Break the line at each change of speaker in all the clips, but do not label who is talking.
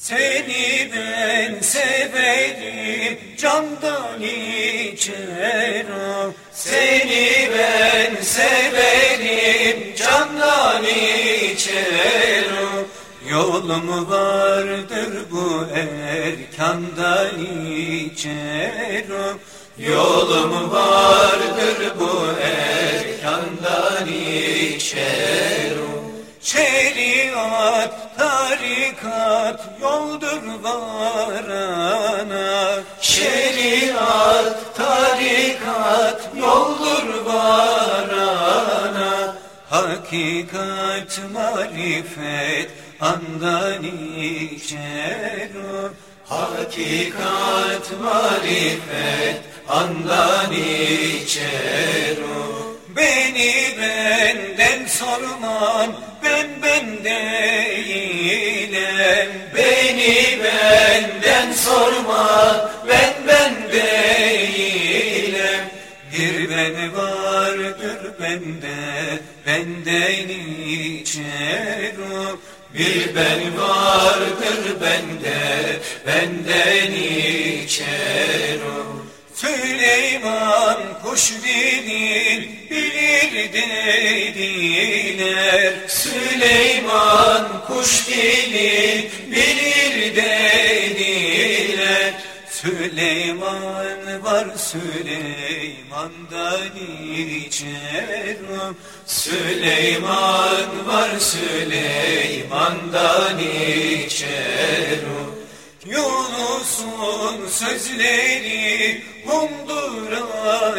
Seni ben severim candan içerim. Seni ben severim candan içerim. Yolum vardır bu erkandan içerim. Yolum vardır tarikat yoldur varana. Şeriat, tarikat yoldur varana. Hakikat, marifet andan içer. O Hakikat, marifet andan içer. O Beni benden sorman değilim Beni benden sorma ben ben değilim. Bir ben vardır bende benden içerim. Bir ben vardır bende benden içerim. Süleyman kuş dilin bilir dediler. Süleyman kuş dilin bilir dediler. Süleyman var Süleyman'dan içerim. Süleyman var Süleyman'dan içerim. Yunus'un sözleri mumdur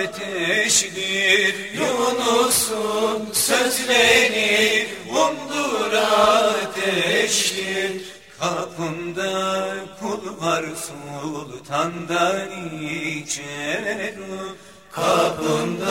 ateştir Yunus'un sözleri mumdur ateştir. Kapında kul var sultandan içerim Kapında